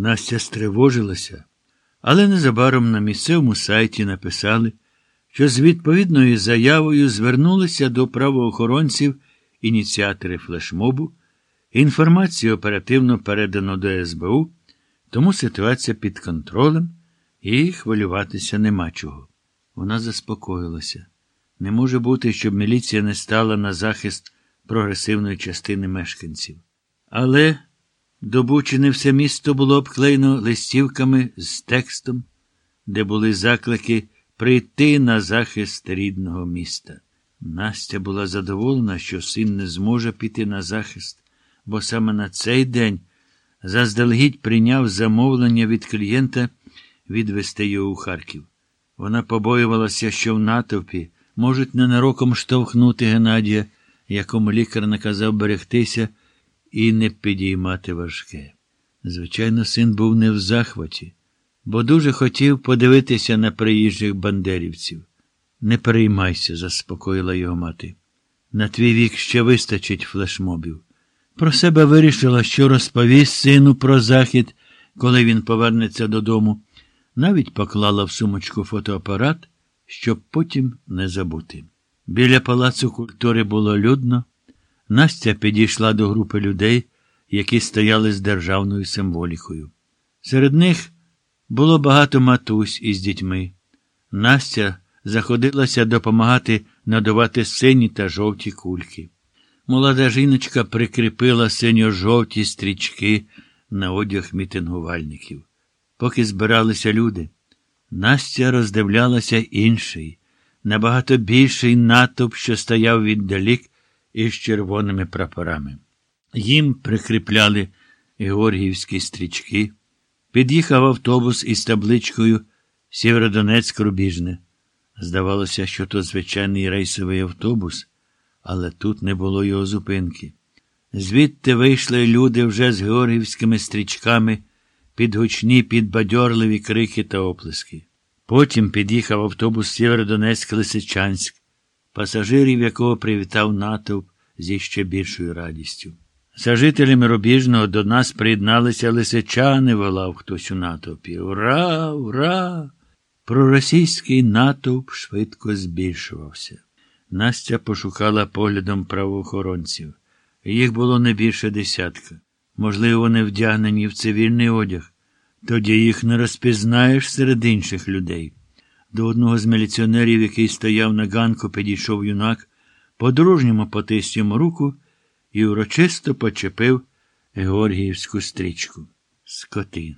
Настя стривожилася, але незабаром на місцевому сайті написали, що з відповідною заявою звернулися до правоохоронців ініціатори флешмобу. Інформацію оперативно передано до СБУ, тому ситуація під контролем і хвилюватися нема чого. Вона заспокоїлася. Не може бути, щоб міліція не стала на захист прогресивної частини мешканців. Але добу чи не все місто було обклеєно листівками з текстом, де були заклики прийти на захист рідного міста. Настя була задоволена, що син не зможе піти на захист, бо саме на цей день заздалегідь прийняв замовлення від клієнта відвести його у Харків. Вона побоювалася, що в натовпі можуть ненароком штовхнути Геннадія, якому лікар наказав берегтися і не підіймати важке. Звичайно, син був не в захваті, бо дуже хотів подивитися на приїжджих бандерівців. Не переймайся, заспокоїла його мати. На твій вік ще вистачить флешмобів. Про себе вирішила, що розповість сину про захід, коли він повернеться додому, навіть поклала в сумочку фотоапарат, щоб потім не забути. Біля палацу культури було людно. Настя підійшла до групи людей, які стояли з державною символікою. Серед них було багато матусь із дітьми. Настя заходилася допомагати надувати сині та жовті кульки. Молода жіночка прикріпила синьо-жовті стрічки на одяг мітингувальників. Поки збиралися люди, Настя роздивлялася інший, набагато більший натовп, що стояв віддалік із червоними прапорами. Їм прикріпляли георгіївські стрічки. Під'їхав автобус із табличкою Сєвєродонецьк Рубіжне. Здавалося, що то звичайний рейсовий автобус, але тут не було його зупинки. Звідти вийшли люди вже з георгівськими стрічками під гучні, підбадьорливі крики та оплески. Потім під'їхав автобус Сєвєродонецьк Лисичанськ, пасажирів якого привітав натовп зі ще більшою радістю. За жителями Рубіжного до нас приєдналися лисичани, волав хтось у натовпі. Ура, ура! Проросійський натовп швидко збільшувався. Настя пошукала поглядом правоохоронців. Їх було не більше десятка. Можливо, вони вдягнені в цивільний одяг. Тоді їх не розпізнаєш серед інших людей. До одного з міліціонерів, який стояв на ганку, підійшов юнак, по-дружньому потис йому руку і урочисто почепив Георгіївську стрічку. Скотин.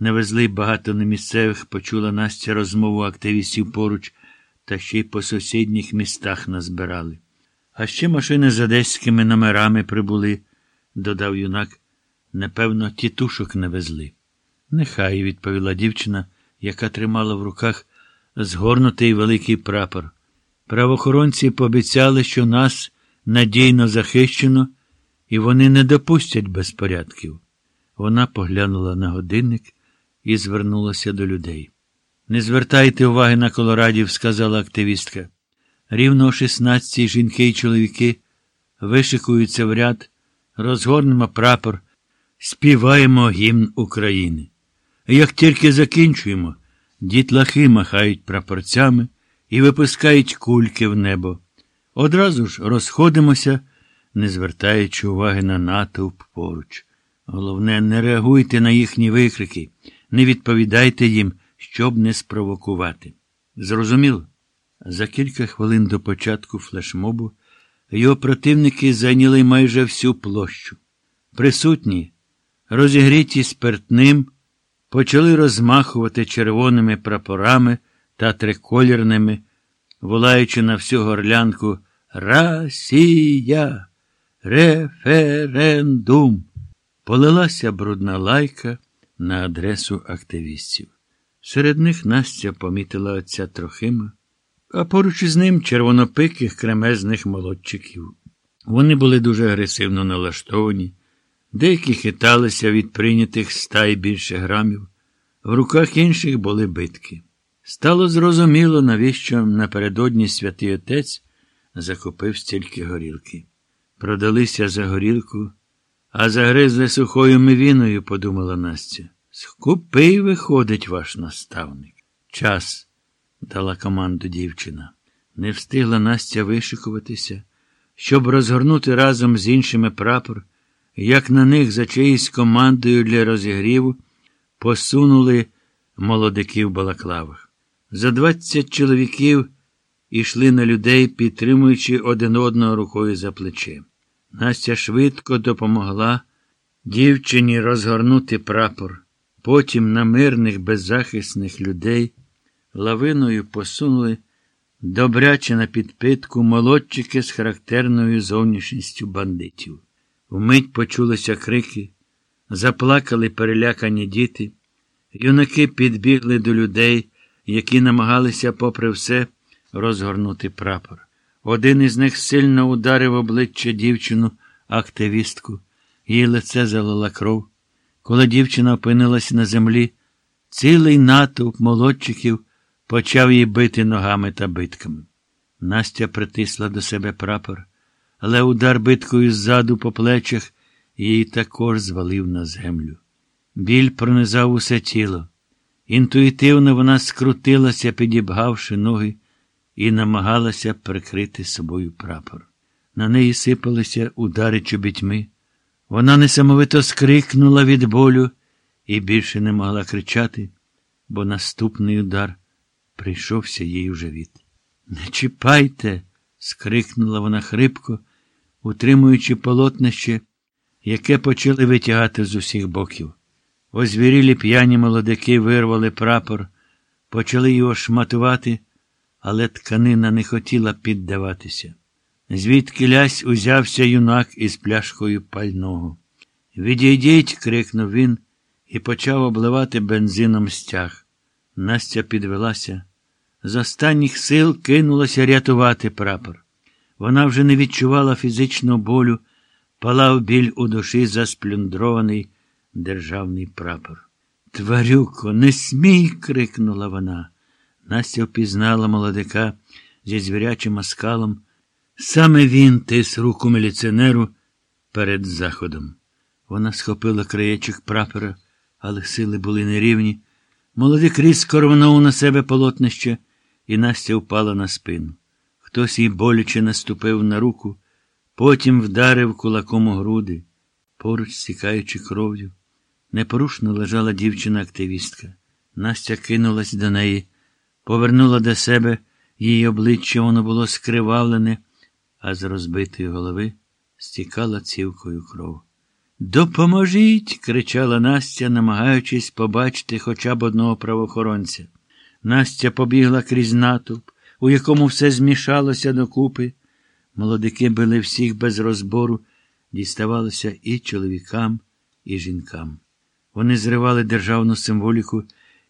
Навезли багато немісцевих, почула Настя розмову активістів поруч, та ще й по сусідніх містах назбирали. А ще машини з одеськими номерами прибули, додав юнак. Напевно, тітушок не везли. Нехай, відповіла дівчина, яка тримала в руках згорнутий великий прапор. Правоохоронці пообіцяли, що нас надійно захищено, і вони не допустять безпорядків. Вона поглянула на годинник і звернулася до людей. Не звертайте уваги на колорадів, сказала активістка. Рівно о 16 жінки й чоловіки вишикуються в ряд, розгорнемо прапор, співаємо гімн України. Як тільки закінчуємо, дітлахи махають прапорцями і випускають кульки в небо. Одразу ж розходимося, не звертаючи уваги на натовп поруч. Головне, не реагуйте на їхні викрики, не відповідайте їм, щоб не спровокувати. Зрозуміло? За кілька хвилин до початку флешмобу його противники зайняли майже всю площу. Присутні, розігріті спиртним, почали розмахувати червоними прапорами та триколірними, волаючи на всю горлянку Росія, референдум. Полилася брудна лайка на адресу активістів. Серед них Настя помітила отця Трохима, а поруч із ним червонопиких кремезних молодчиків. Вони були дуже агресивно налаштовані, деякі хиталися від прийнятих ста й більше грамів, в руках інших були битки. Стало зрозуміло, навіщо напередодні святий отець закупив стільки горілки. Продалися за горілку, а загризли сухою мивіною, подумала Настя. Скупий виходить ваш наставник. Час, дала команду дівчина. Не встигла Настя вишикуватися, щоб розгорнути разом з іншими прапор, як на них за чиюсь командою для розігріву посунули молодиків балаклавах. За двадцять чоловіків ішли на людей, підтримуючи один одного рукою за плече. Настя швидко допомогла дівчині розгорнути прапор. Потім на мирних беззахисних людей лавиною посунули добряче на підпитку молодчики з характерною зовнішністю бандитів. Вмить почулися крики, заплакали перелякані діти. Юнаки підбігли до людей, які намагалися, попри все, розгорнути прапор. Один із них сильно ударив обличчя дівчину, активістку, її лице залила кров. Коли дівчина опинилась на землі, цілий натовп молодчиків почав її бити ногами та битками. Настя притисла до себе прапор, але удар биткою ззаду по плечах її також звалив на землю. Біль пронизав усе тіло. Інтуїтивно вона скрутилася, підібгавши ноги, і намагалася прикрити собою прапор. На неї сипалися удари чобітьми. Вона несамовито скрикнула від болю і більше не могла кричати, бо наступний удар прийшовся їй у живіт. Не чіпайте. скрикнула вона хрипко, утримуючи полотнище, яке почали витягати з усіх боків. Озвірілі п'яні молодики вирвали прапор, почали його шматувати, але тканина не хотіла піддаватися. Звідки лясь узявся юнак із пляшкою пального. Відійдіть, крикнув він і почав обливати бензином стяг. Настя підвелася. З останніх сил кинулася рятувати прапор. Вона вже не відчувала фізичного болю, палав біль у душі засплюндрований державний прапор. Тварюко, не смій. крикнула вона. Настя впізнала молодика зі звірячим оскалом. Саме він тис руку міліціонеру перед заходом. Вона схопила краєчок прапора, але сили були нерівні. Молодик різко рвонув на себе полотнище, і Настя впала на спину. Хтось їй боляче наступив на руку, потім вдарив кулаком у груди, поруч стікаючи кров'ю. Непорушно лежала дівчина-активістка. Настя кинулась до неї, повернула до себе її обличчя, воно було скривавлене а з розбитої голови стікала цівкою кров. Допоможіть. кричала Настя, намагаючись побачити хоча б одного правоохоронця. Настя побігла крізь натовп, у якому все змішалося докупи. Молодики били всіх без розбору, діставалося і чоловікам, і жінкам. Вони зривали державну символіку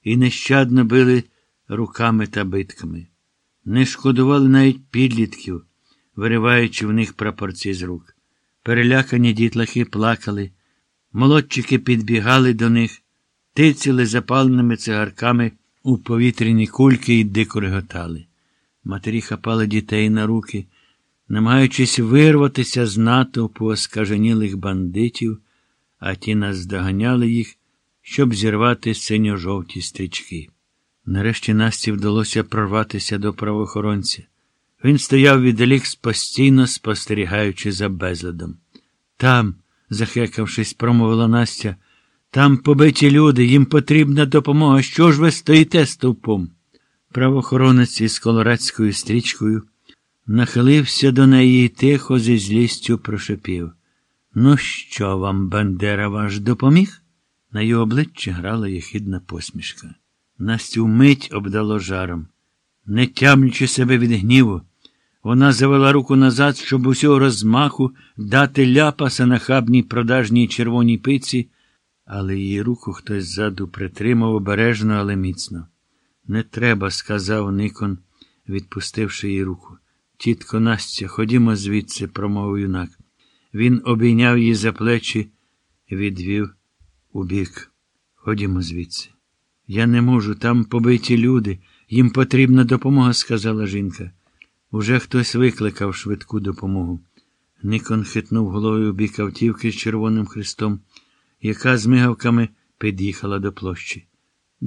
і нещадно били руками та битками. Не шкодували навіть підлітків вириваючи в них прапорці з рук. Перелякані дітлахи плакали, молодчики підбігали до них, тицяли запаленими цигарками у повітряні кульки і дико реготали. Матері хапали дітей на руки, намагаючись вирватися з натовпу оскаженілих бандитів, а ті наздоганяли їх, щоб зірвати синьо-жовті стрічки. Нарешті Насті вдалося прорватися до правоохоронця. Він стояв віддалік, постійно спостерігаючи за безладом. Там, захекавшись, промовила Настя, там побиті люди, їм потрібна допомога. Що ж ви стоїте стовпом? Правоохоронець із колорадською стрічкою нахилився до неї і тихо зі злістю прошепів. Ну, що вам, Бандера, ваш допоміг? На його обличчі грала єхидна посмішка. Настю вмить обдало жаром. Не тямлячи себе від гніву, вона завела руку назад, щоб усього розмаху дати ляпаса на хабній продажній червоній пиці, але її руку хтось ззаду притримав обережно, але міцно. Не треба, сказав Никон, відпустивши її руку. Тітко Настя, ходімо звідси, промовив юнак. Він обійняв її за плечі і відвів убік. Ходімо звідси. Я не можу, там побиті люди, їм потрібна допомога, сказала жінка. Уже хтось викликав швидку допомогу. Никон хитнув головою бік автівки з Червоним Христом, яка з мигавками під'їхала до площі.